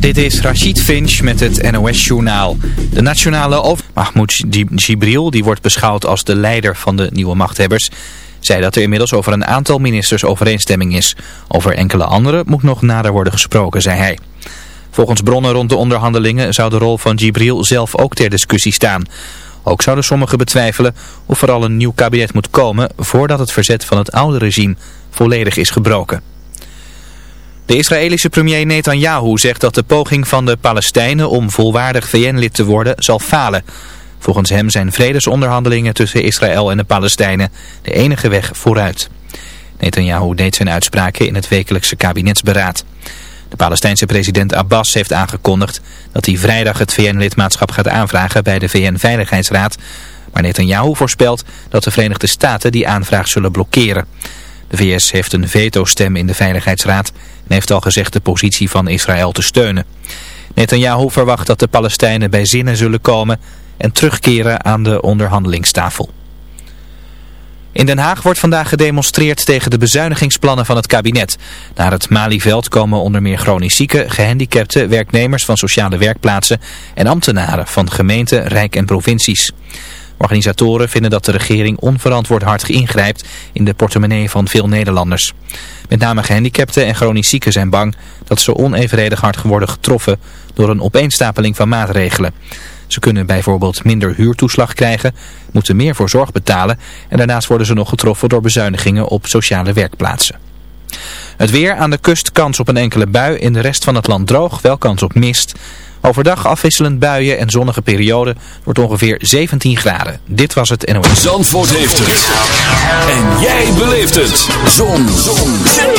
Dit is Rachid Finch met het NOS-journaal. De nationale over... Mahmoud Jibril, die wordt beschouwd als de leider van de nieuwe machthebbers... zei dat er inmiddels over een aantal ministers overeenstemming is. Over enkele anderen moet nog nader worden gesproken, zei hij. Volgens bronnen rond de onderhandelingen zou de rol van Jibril zelf ook ter discussie staan. Ook zouden sommigen betwijfelen of er al een nieuw kabinet moet komen... voordat het verzet van het oude regime volledig is gebroken. De Israëlische premier Netanyahu zegt dat de poging van de Palestijnen om volwaardig VN-lid te worden zal falen. Volgens hem zijn vredesonderhandelingen tussen Israël en de Palestijnen de enige weg vooruit. Netanyahu deed zijn uitspraken in het wekelijkse kabinetsberaad. De Palestijnse president Abbas heeft aangekondigd dat hij vrijdag het VN-lidmaatschap gaat aanvragen bij de VN-veiligheidsraad. Maar Netanyahu voorspelt dat de Verenigde Staten die aanvraag zullen blokkeren. De VS heeft een veto-stem in de Veiligheidsraad en heeft al gezegd de positie van Israël te steunen. Netanyahu verwacht dat de Palestijnen bij zinnen zullen komen en terugkeren aan de onderhandelingstafel. In Den Haag wordt vandaag gedemonstreerd tegen de bezuinigingsplannen van het kabinet. Naar het Malieveld komen onder meer chronisch zieken, gehandicapten, werknemers van sociale werkplaatsen en ambtenaren van gemeenten, rijk en provincies. Organisatoren vinden dat de regering onverantwoord hard ingrijpt in de portemonnee van veel Nederlanders. Met name gehandicapten en chronisch zieken zijn bang dat ze onevenredig hard worden getroffen door een opeenstapeling van maatregelen. Ze kunnen bijvoorbeeld minder huurtoeslag krijgen, moeten meer voor zorg betalen en daarnaast worden ze nog getroffen door bezuinigingen op sociale werkplaatsen. Het weer aan de kust kans op een enkele bui, in de rest van het land droog, wel kans op mist. Overdag afwisselend buien en zonnige perioden wordt ongeveer 17 graden. Dit was het NOS. Zandvoort heeft het. En jij beleeft het. Zon. Zon.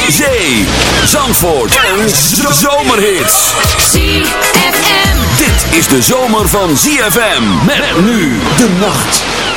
Zee. Zandvoort. En zomerhits. ZFM. Dit is de zomer van ZFM. Met nu de nacht.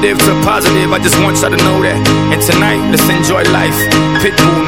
Negative to positive, I just want y'all to know that. And tonight, let's enjoy life. Pitbull,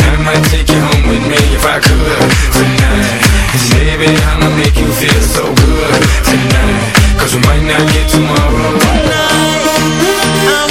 Might take you home with me if I could tonight. And baby, I'ma make you feel so good tonight. Cause we might not get tomorrow Tonight, I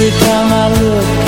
Every time I look